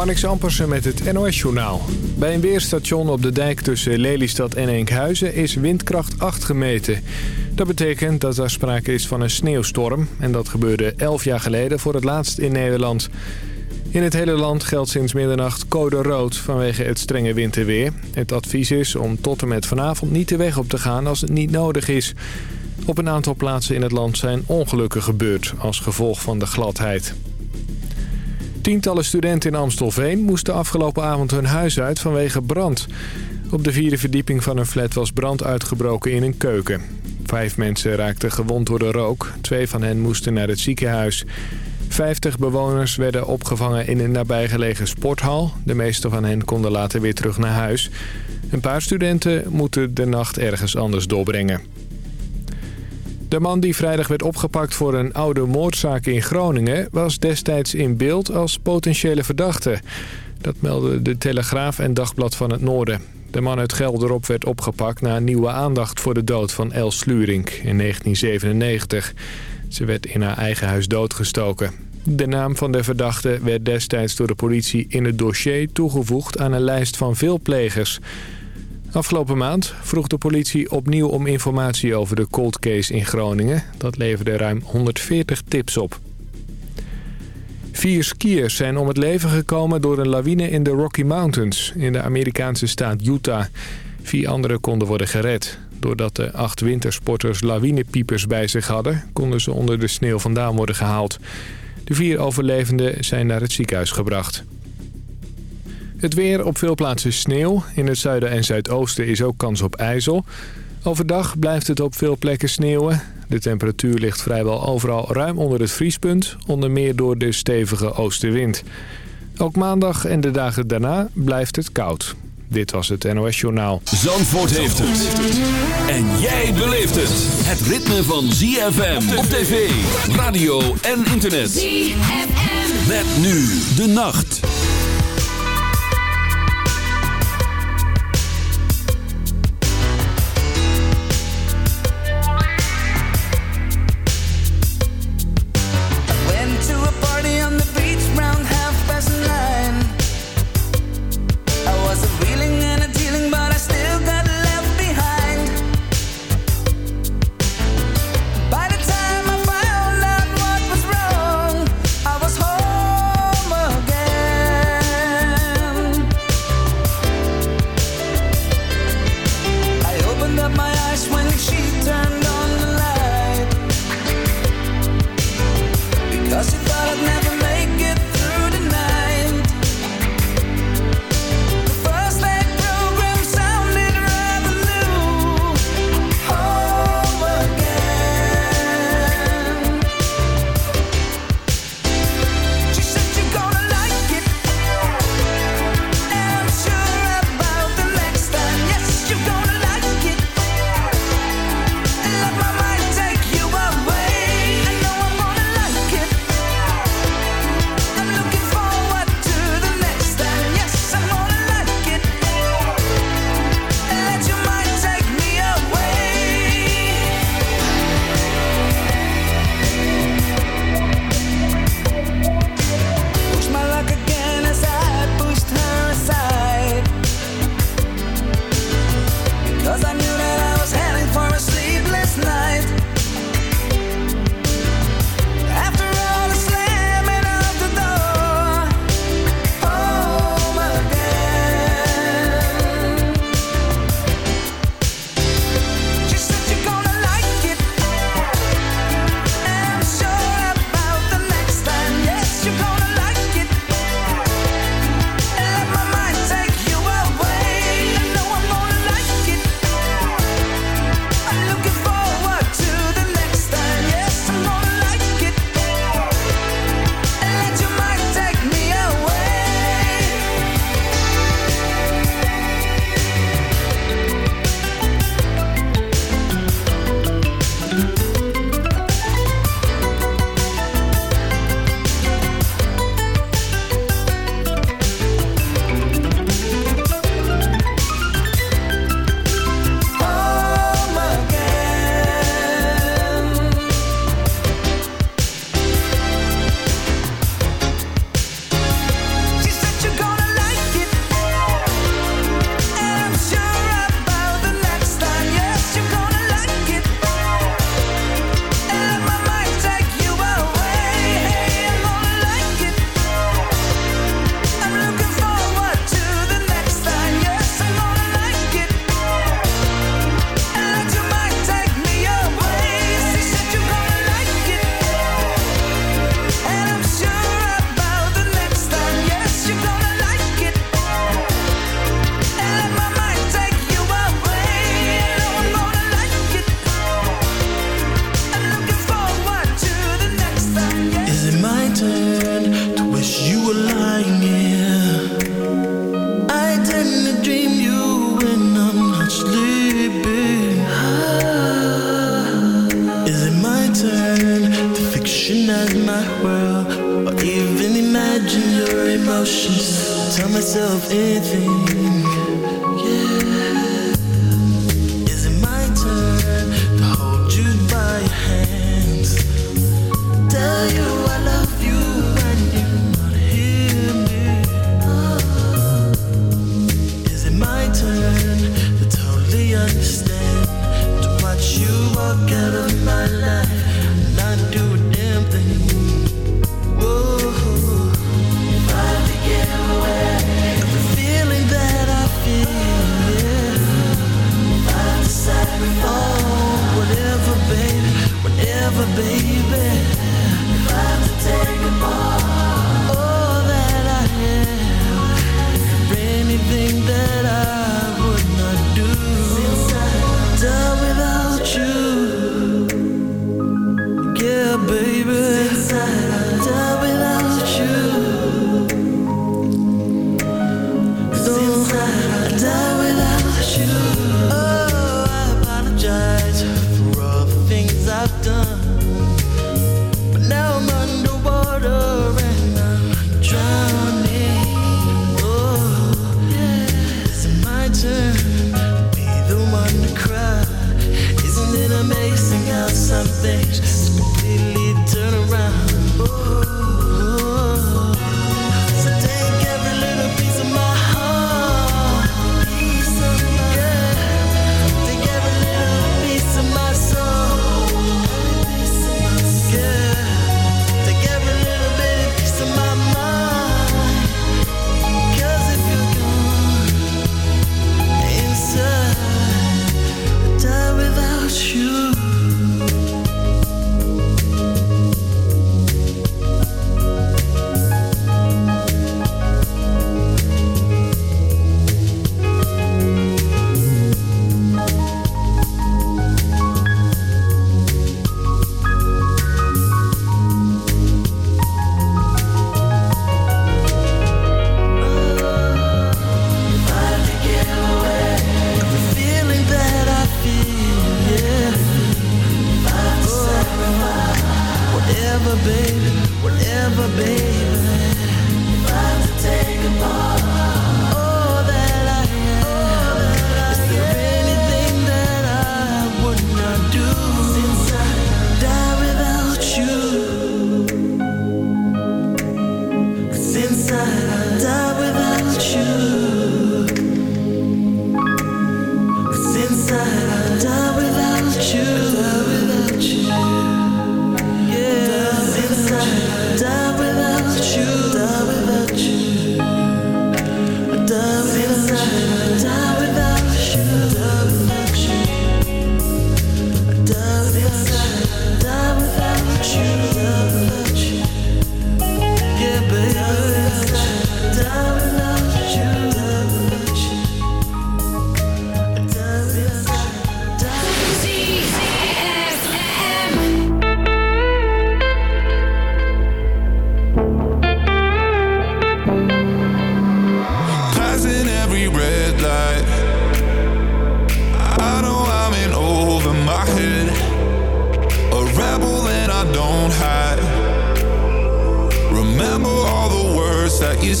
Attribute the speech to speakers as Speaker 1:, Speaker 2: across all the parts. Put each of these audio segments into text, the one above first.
Speaker 1: Marnix Ampersen met het NOS-journaal. Bij een weerstation op de dijk tussen Lelystad en Enkhuizen is windkracht 8 gemeten. Dat betekent dat er sprake is van een sneeuwstorm. En dat gebeurde 11 jaar geleden voor het laatst in Nederland. In het hele land geldt sinds middernacht code rood vanwege het strenge winterweer. Het advies is om tot en met vanavond niet de weg op te gaan als het niet nodig is. Op een aantal plaatsen in het land zijn ongelukken gebeurd als gevolg van de gladheid. Tientallen studenten in Amstelveen moesten afgelopen avond hun huis uit vanwege brand. Op de vierde verdieping van een flat was brand uitgebroken in een keuken. Vijf mensen raakten gewond door de rook. Twee van hen moesten naar het ziekenhuis. Vijftig bewoners werden opgevangen in een nabijgelegen sporthal. De meeste van hen konden later weer terug naar huis. Een paar studenten moeten de nacht ergens anders doorbrengen. De man die vrijdag werd opgepakt voor een oude moordzaak in Groningen... was destijds in beeld als potentiële verdachte. Dat meldden de Telegraaf en Dagblad van het Noorden. De man uit Gelderop werd opgepakt na nieuwe aandacht voor de dood van Els Slurink in 1997. Ze werd in haar eigen huis doodgestoken. De naam van de verdachte werd destijds door de politie in het dossier toegevoegd aan een lijst van veel plegers... Afgelopen maand vroeg de politie opnieuw om informatie over de cold case in Groningen. Dat leverde ruim 140 tips op. Vier skiers zijn om het leven gekomen door een lawine in de Rocky Mountains in de Amerikaanse staat Utah. Vier anderen konden worden gered. Doordat de acht wintersporters lawinepiepers bij zich hadden, konden ze onder de sneeuw vandaan worden gehaald. De vier overlevenden zijn naar het ziekenhuis gebracht. Het weer op veel plaatsen sneeuw. In het zuiden en zuidoosten is ook kans op ijzel. Overdag blijft het op veel plekken sneeuwen. De temperatuur ligt vrijwel overal ruim onder het vriespunt. Onder meer door de stevige oostenwind. Ook maandag en de dagen daarna blijft het koud. Dit was het NOS Journaal.
Speaker 2: Zandvoort heeft het. En jij beleeft het. Het ritme van ZFM op tv, radio en internet. ZFM. Met nu de nacht.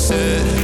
Speaker 3: Said.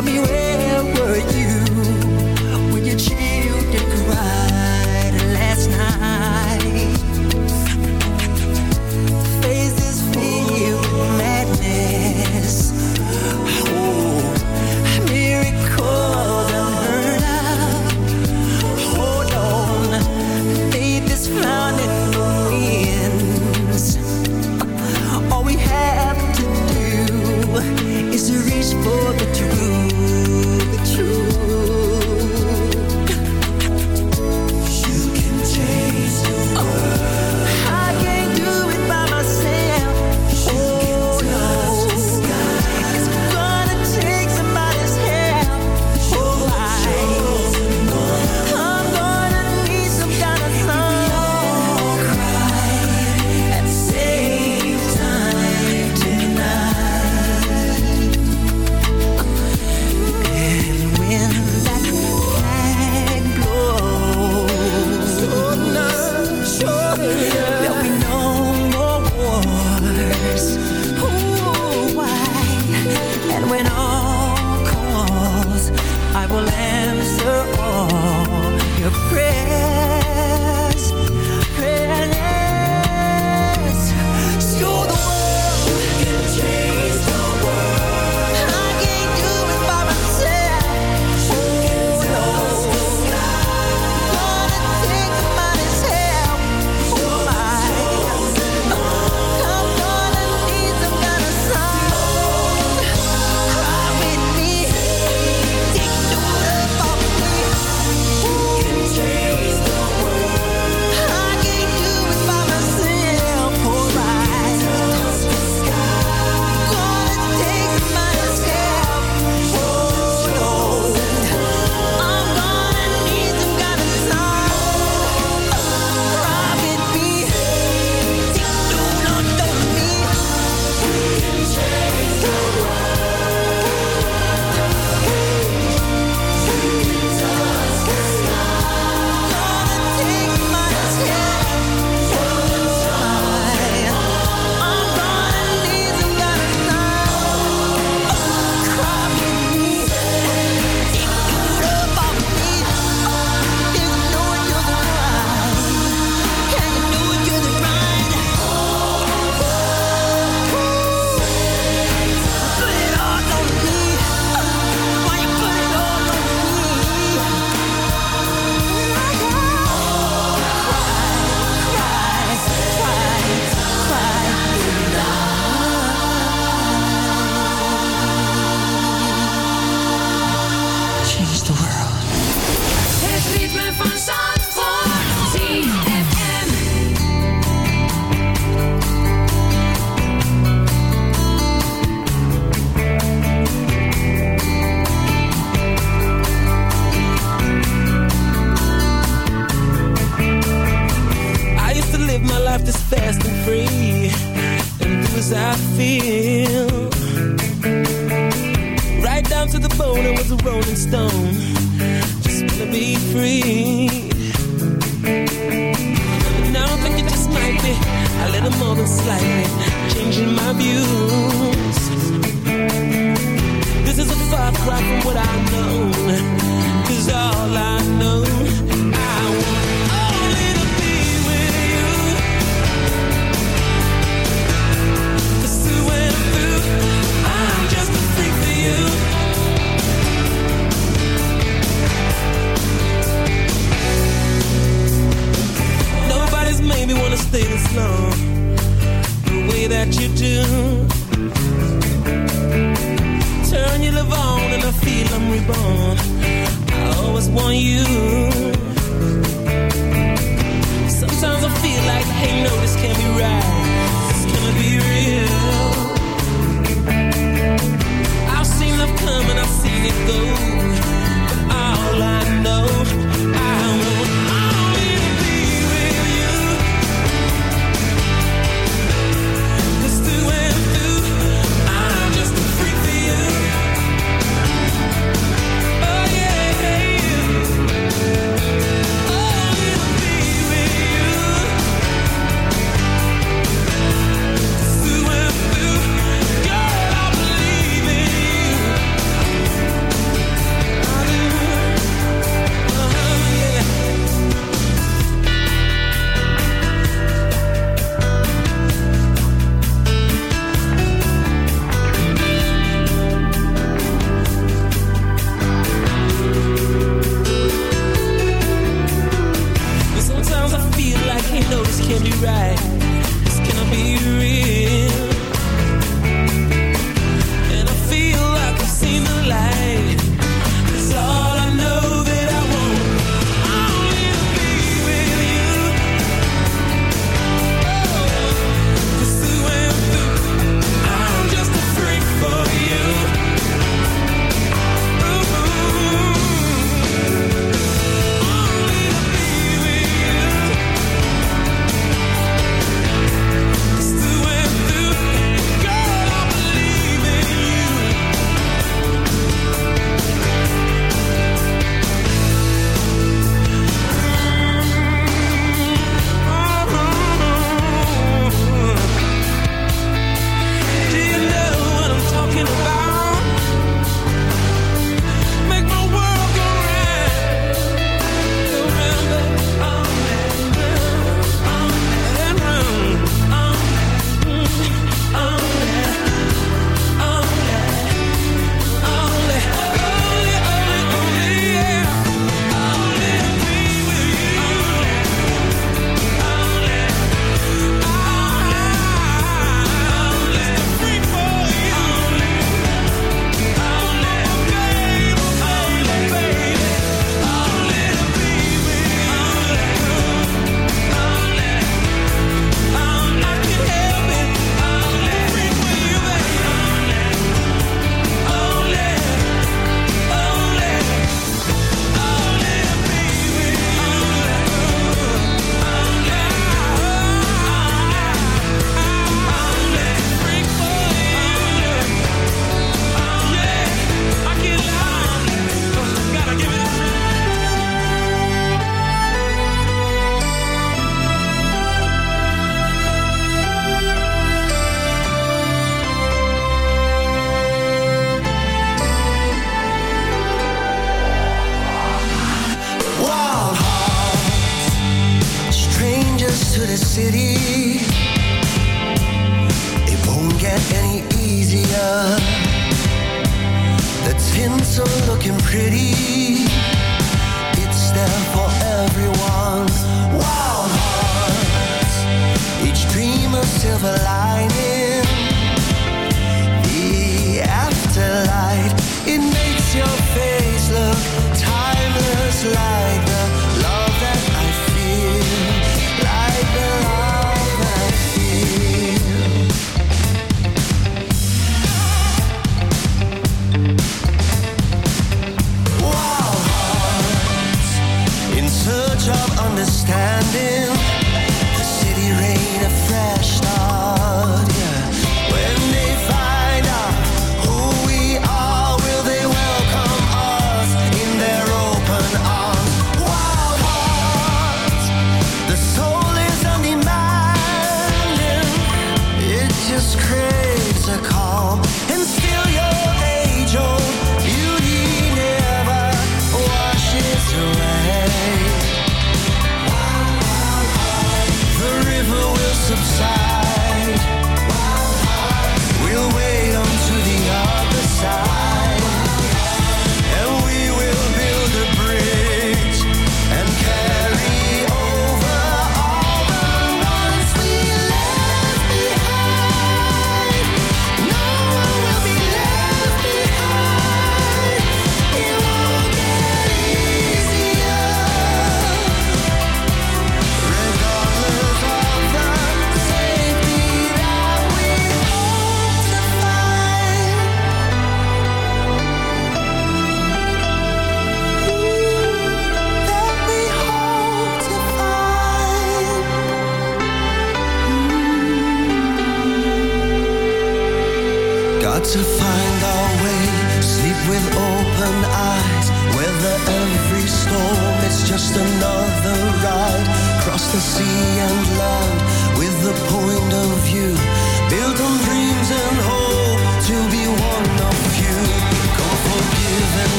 Speaker 3: Tell me
Speaker 4: where know.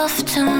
Speaker 5: yourself to me